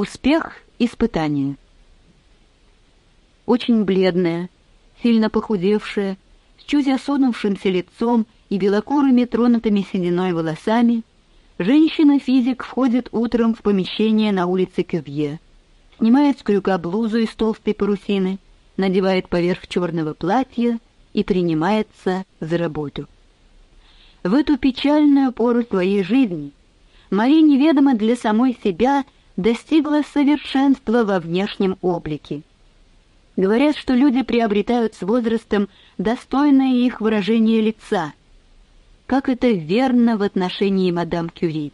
Успех испытания. Очень бледная, сильно похудевшая, с чуть осунувшимся лицом и белокурыми тронутыми сединой волосами, женщина-физик входит утром в помещение на улице Кювье, снимает с крюка блузу из толстой парусины, надевает поверх черного платья и принимается за работу. В эту печальную пору своей жизни Мария неведомо для самой себя – достигла совершенства во внешнем облике. Говорят, что люди приобретают с возрастом достойное их выражение лица. Как это верно в отношении мадам Кюри.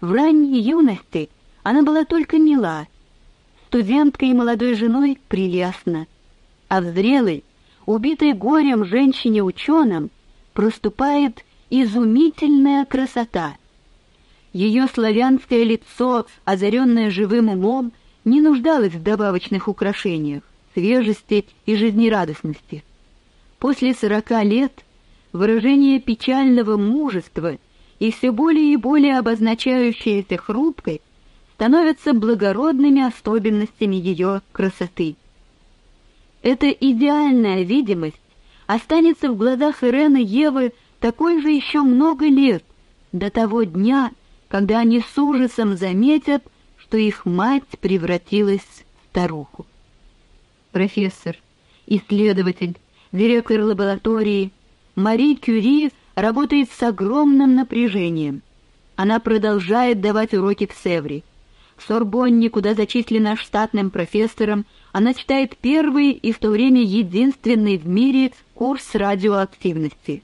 В ранней юности она была только мила, студенткой и молодой женой прелестна, а в зрелой, убитой горем женщине-ученым, проступает изумительная красота — ее славянское лицо, озаренное живым умом, не нуждалось в добавочных украшениях, свежести и жизнерадостности. После сорока лет выражение печального мужества и все более и более обозначающееся хрупкой становятся благородными особенностями ее красоты. Эта идеальная видимость останется в глазах Ирены Евы такой же еще много лет, до того дня, когда они с ужасом заметят, что их мать превратилась в старуху. Профессор, исследователь, директор лаборатории Мари Кюри работает с огромным напряжением. Она продолжает давать уроки в Севре. В Сорбонне, куда зачислена штатным профессором, она читает первый и в то время единственный в мире курс радиоактивности.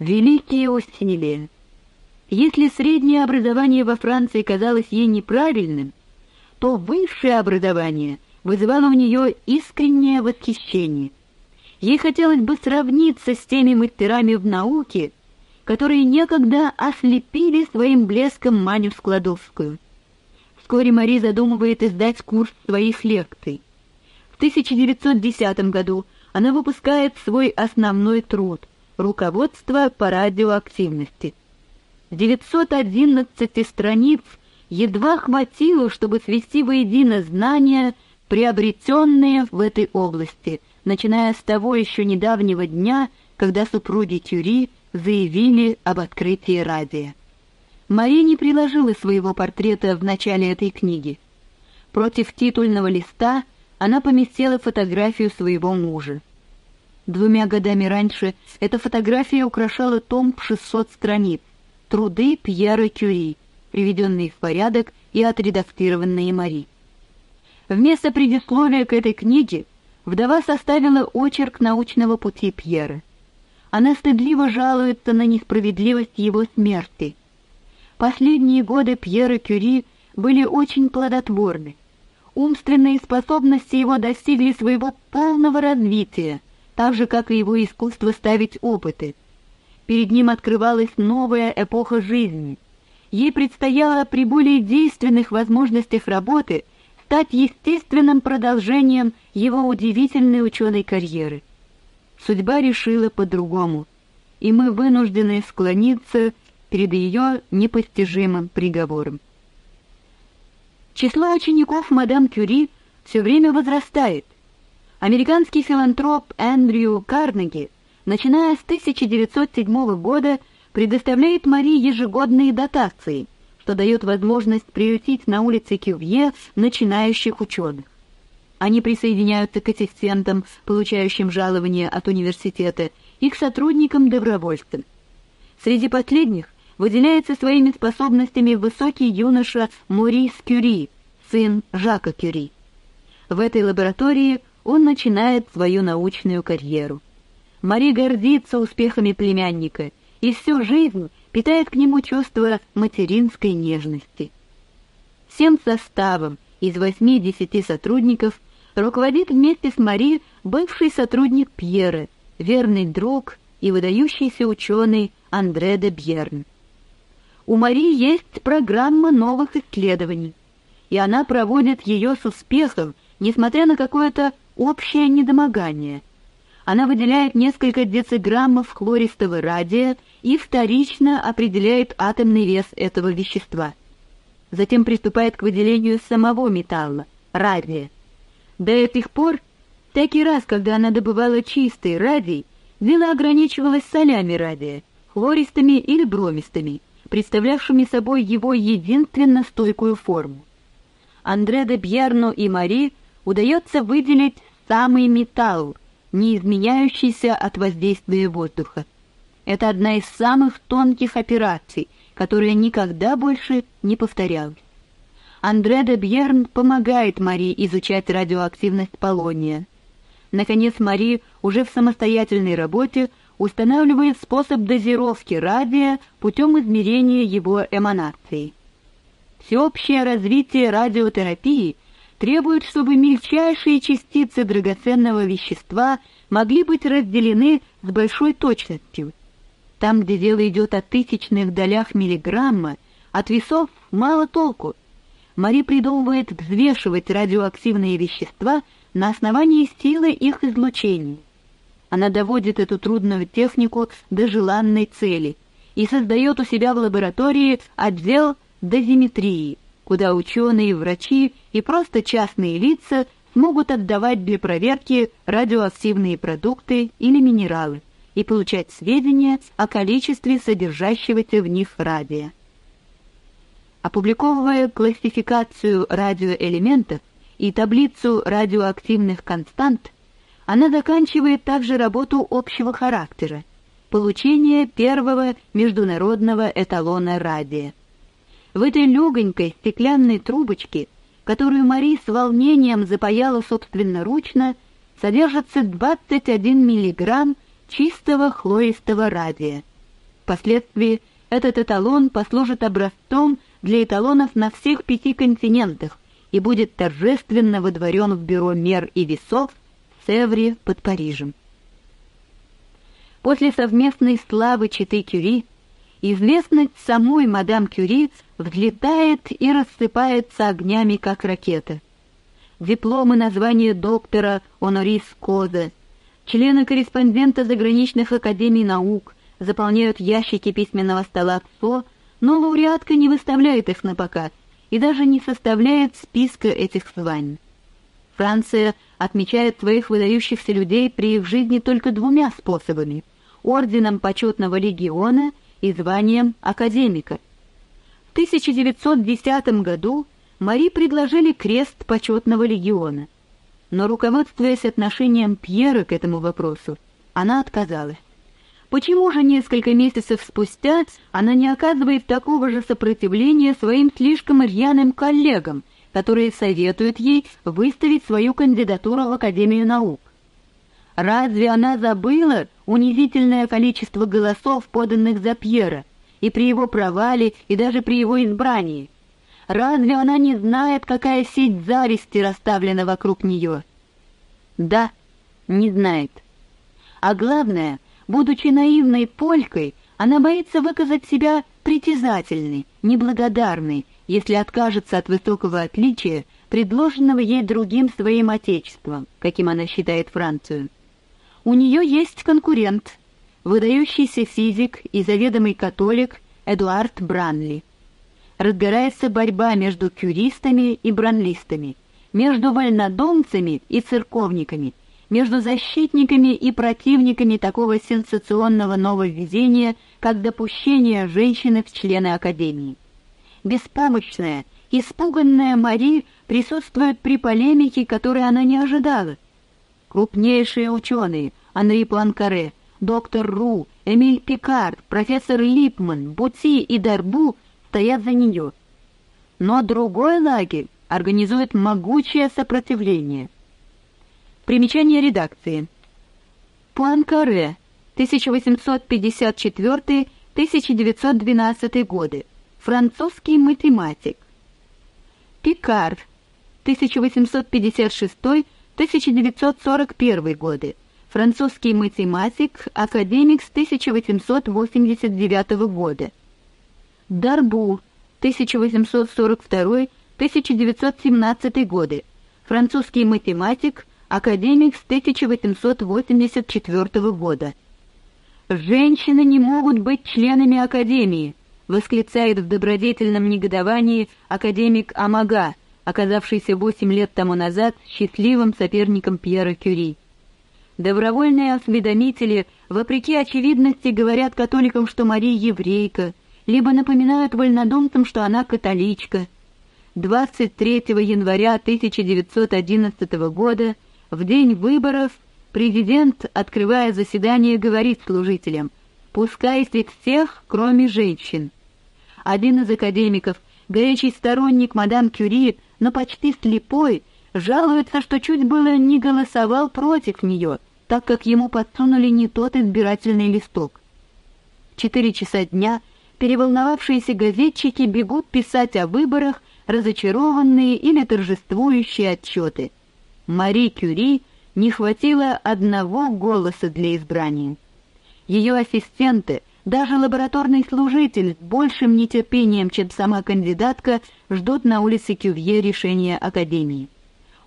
Великие усилия, если среднее образование во Франции казалось ей неправильным, то высшее образование вызывало у нее искреннее восхищение. Ей хотелось бы сравниться с теми мастерами в науке, которые некогда ослепили своим блеском Маню Складовскую. Вскоре Мари задумывает издать курс своих лекций. В 1910 году она выпускает свой основной труд «Руководство по радиоактивности». 911 страниц едва хватило, чтобы свести воедино знания, приобретенные в этой области, начиная с того еще недавнего дня, когда супруги Тюри заявили об открытии радио. Мари не приложила своего портрета в начале этой книги. Против титульного листа она поместила фотографию своего мужа. Двумя годами раньше эта фотография украшала том в 600 страниц, труды Пьера Кюри, приведенные в порядок и отредактированные Мари. Вместо предисловия к этой книге вдова составила очерк научного пути Пьера. Она стыдливо жалуется на несправедливость его смерти. Последние годы Пьера Кюри были очень плодотворны. Умственные способности его достигли своего полного развития, так же, как и его искусство ставить опыты — Перед ним открывалась новая эпоха жизни. Ей предстояло при более действенных возможностях работы стать естественным продолжением его удивительной ученой карьеры. Судьба решила по-другому, и мы вынуждены склониться перед ее непостижимым приговором. Число учеников мадам Кюри все время возрастает. Американский филантроп Эндрю Карнеги начиная с 1907 года предоставляет Марии ежегодные дотации, что дает возможность приютить на улице Кювье начинающих ученых. Они присоединяются к ассистентам, получающим жалования от университета, и к сотрудникам-добровольцам. Среди последних выделяется своими способностями высокий юноша Морис Кюри, сын Жака Кюри. В этой лаборатории он начинает свою научную карьеру. Мари гордится успехами племянника и всю жизнь питает к нему чувство материнской нежности. Всем составом из восьми-десяти сотрудников руководит вместе с Мари бывший сотрудник Пьера, верный друг и выдающийся ученый Андре де Бьерн. У Мари есть программа новых исследований, и она проводит ее с успехом, несмотря на какое-то общее недомогание – она выделяет несколько дециграммов хлористого радия и вторично определяет атомный вес этого вещества. затем приступает к выделению самого металла — радия. До этих пор, всякий раз, когда она добывала чистый радий, дело ограничивалось солями радия, хлористыми или бромистыми, представлявшими собой его единственно стойкую форму. Андре де Бьерну и Мари удается выделить самый металл, не изменяющийся от воздействия воздуха. Это одна из самых тонких операций, которая никогда больше не повторялась. Андре де Бьерн помогает Мари изучать радиоактивность полония. Наконец, Мари уже в самостоятельной работе устанавливает способ дозировки радия путем измерения его эманации. Всеобщее развитие радиотерапии требует, чтобы мельчайшие частицы драгоценного вещества могли быть разделены с большой точностью. Там, где дело идет о тысячных долях миллиграмма, от весов мало толку. Мари придумывает взвешивать радиоактивные вещества на основании силы их излучения. Она доводит эту трудную технику до желанной цели и создает у себя в лаборатории отдел дозиметрии, куда ученые, врачи и просто частные лица смогут отдавать для проверки радиоактивные продукты или минералы и получать сведения о количестве содержащегося в них радия. Опубликовывая классификацию радиоэлементов и таблицу радиоактивных констант, она заканчивает также работу общего характера – получение первого международного эталона радия. В этой легонькой стеклянной трубочке, которую Мари с волнением запаяла собственноручно, содержится 21 миллиграмм чистого хлористого радия. Впоследствии этот эталон послужит образцом для эталонов на всех пяти континентах и будет торжественно выдворен в бюро мер и весов Севре под Парижем. После совместной славы Читы Кюри известность самой мадам Кюри взлетает и рассыпается огнями, как ракета. Дипломы на звание доктора Онорис Коза, члены-корреспондента заграничных академий наук заполняют ящики письменного стола ПСО, но лауреатка не выставляет их на показ и даже не составляет списка этих званий. Франция отмечает своих выдающихся людей при их жизни только двумя способами – орденом почетного легиона и званием академика. В 1910 году Мари предложили крест почетного легиона, но, руководствуясь отношением Пьера к этому вопросу, она отказалась. Почему же несколько месяцев спустя она не оказывает такого же сопротивления своим слишком рьяным коллегам – которые советуют ей выставить свою кандидатуру в Академию наук. Разве она забыла унизительное количество голосов, поданных за Пьера, и при его провале, и даже при его избрании? Разве она не знает, какая сеть зависти расставлена вокруг нее? Да, не знает. А главное, будучи наивной полькой, она боится выказать себя притязательной, неблагодарной, если откажется от высокого отличия, предложенного ей другим своим отечеством, каким она считает Францию. У нее есть конкурент, выдающийся физик и заведомый католик Эдуард Бранли. Разгорается борьба между кюристами и бранлистами, между вольнодумцами и церковниками, между защитниками и противниками такого сенсационного нововведения, как допущение женщины в члены Академии. Беспомощная, испуганная Мари присутствует при полемике, которой она не ожидала. Крупнейшие ученые Анри Планкаре, доктор Ру, Эмиль Пикард, профессор Липман, Бути и Дербу стоят за нее. Но другой лагерь организует могучее сопротивление. Примечание редакции. Планкаре 1854-1912 годы. Французский математик. Пикард, 1856 1941 годы, французский математик, академик с 1889 года. Дарбу, 1842-1917 годы, французский математик, академик с 1884 года. «Женщины не могут быть членами Академии», восклицает в добродетельном негодовании академик Амага, оказавшийся восемь лет тому назад счастливым соперником Пьера Кюри. Добровольные осведомители, вопреки очевидности, говорят католикам, что Мария еврейка, либо напоминают вольнодумцам, что она католичка. 23 января 1911 года, в день выборов, президент, открывая заседание, говорит служителям «Пускайте всех, кроме женщин». Один из академиков, горячий сторонник мадам Кюри, но почти слепой, жалуется, что чуть было не голосовал против нее, так как ему подсунули не тот избирательный листок. Четыре часа дня переволновавшиеся газетчики бегут писать о выборах разочарованные или торжествующие отчеты. Мари Кюри не хватило одного голоса для избрания. Ее ассистенты, даже лабораторный служитель с большим нетерпением, чем сама кандидатка, ждут на улице Кювье решения Академии.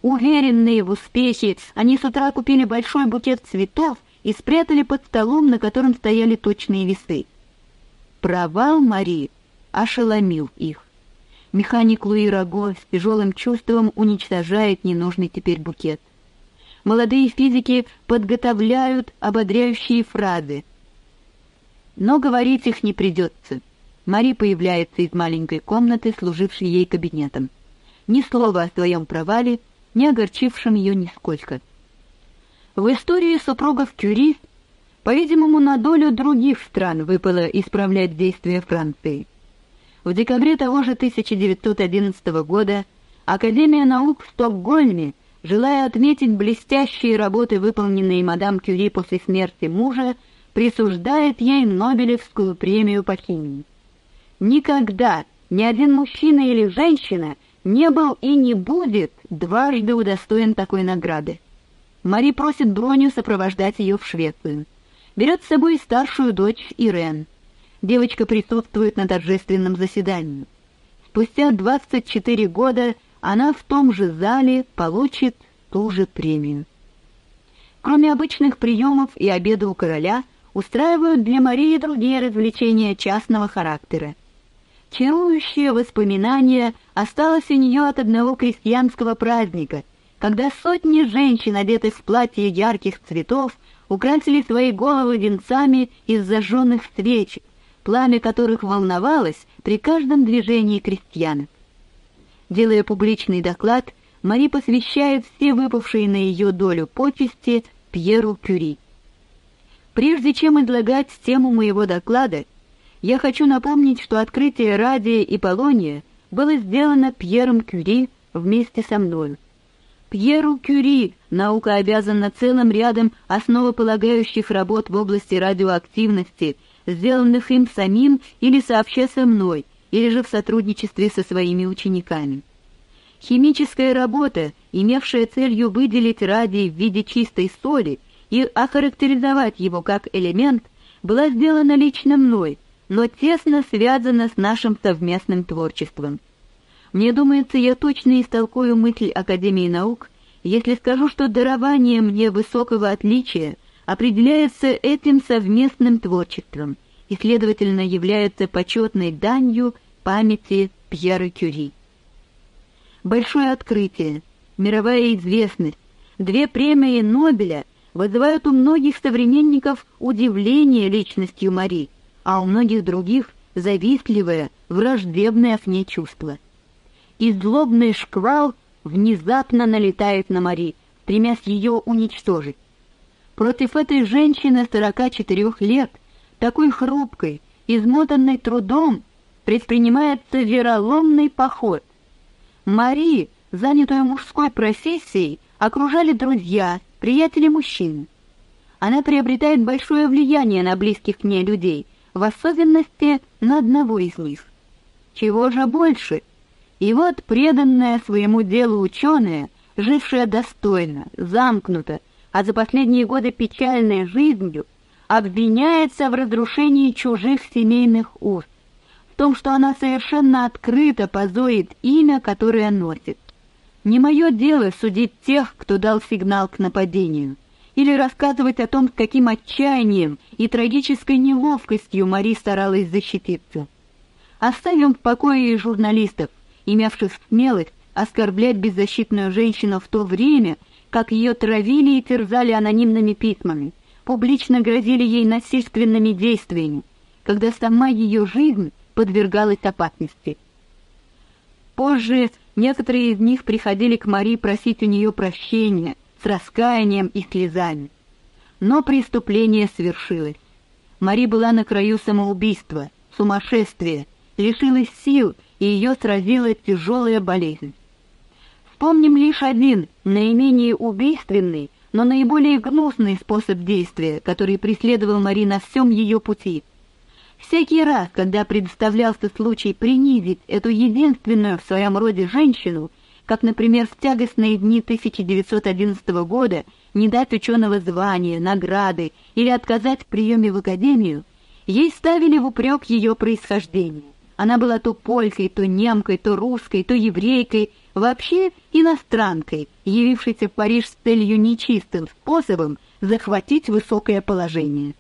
Уверенные в успехе, они с утра купили большой букет цветов и спрятали под столом, на котором стояли точные весы. Провал Мари ошеломил их. Механик Луи Раго с тяжелым чувством уничтожает ненужный теперь букет. Молодые физики подготовляют ободряющие фразы, но говорить их не придется. Мари появляется из маленькой комнаты, служившей ей кабинетом. Ни слова о своем провале, не огорчившем ее нисколько. В истории супругов Кюри, по-видимому, на долю других стран выпало исправлять действия Франции. В декабре того же 1911 года Академия наук в Стокгольме, желая отметить блестящие работы, выполненные мадам Кюри после смерти мужа, присуждает ей Нобелевскую премию по химии. Никогда ни один мужчина или женщина не был и не будет дважды удостоен такой награды. Мари просит Броню сопровождать ее в Швецию. Берет с собой старшую дочь Ирен. Девочка присутствует на торжественном заседании. Спустя 24 года она в том же зале получит ту же премию. Кроме обычных приемов и обеда у короля, устраивают для Марии другие развлечения частного характера. Чарующее воспоминание осталось у нее от одного крестьянского праздника, когда сотни женщин, одетых в платья ярких цветов, украсили свои головы венцами из зажженных свеч, пламя которых волновалось при каждом движении крестьянок. Делая публичный доклад, Мари посвящает все выпавшие на ее долю почести Пьеру Кюри. Прежде чем излагать тему моего доклада, я хочу напомнить, что открытие радия и полония было сделано Пьером Кюри вместе со мною. Пьеру Кюри наука обязана целым рядом основополагающих работ в области радиоактивности, сделанных им самим или сообща со мной, или же в сотрудничестве со своими учениками. Химическая работа, имевшая целью выделить радий в виде чистой соли, и охарактеризовать его как элемент была сделана лично мной, но тесно связана с нашим совместным творчеством. Мне думается, я точно истолкую мысль Академии наук, если скажу, что дарование мне высокого отличия определяется этим совместным творчеством и, следовательно, является почетной данью памяти Пьера Кюри. Большое открытие, мировая известность, две премии Нобеля вызывают у многих современников удивление личностью Мари, а у многих других завистливое, враждебное к ней чувство. И злобный шквал внезапно налетает на Мари, стремясь ее уничтожить. Против этой женщины 44 лет, такой хрупкой, измотанной трудом, предпринимается вероломный поход. Мари, занятую мужской профессией, окружали друзья, приятели мужчин. Она приобретает большое влияние на близких к ней людей, в особенности на одного из них. Чего же больше? И вот преданная своему делу ученая, жившая достойно, замкнуто, а за последние годы печальной жизнью, обвиняется в разрушении чужих семейных уз, в том, что она совершенно открыто позорит имя, которое носит. Не мое дело судить тех, кто дал сигнал к нападению, или рассказывать о том, с каким отчаянием и трагической неловкостью Мари старалась защититься. Оставим в покое и журналистов, имевших смелость оскорблять беззащитную женщину в то время, как ее травили и терзали анонимными письмами, публично грозили ей насильственными действиями, когда сама ее жизнь подвергалась опасности. Позже некоторые из них приходили к Марии просить у нее прощения с раскаянием и слезами. Но преступление свершилось. Мари была на краю самоубийства, сумасшествия, лишилась сил, и ее сразила тяжелая болезнь. Вспомним лишь один, наименее убийственный, но наиболее гнусный способ действия, который преследовал Мари на всем ее пути. Всякий раз, когда предоставлялся случай принизить эту единственную в своем роде женщину, как, например, в тягостные дни 1911 года не дать ученого звания, награды или отказать в приеме в академию, ей ставили в упрек ее происхождение. Она была то полькой, то немкой, то русской, то еврейкой, вообще иностранкой, явившейся в Париж с целью нечистым способом захватить высокое положение.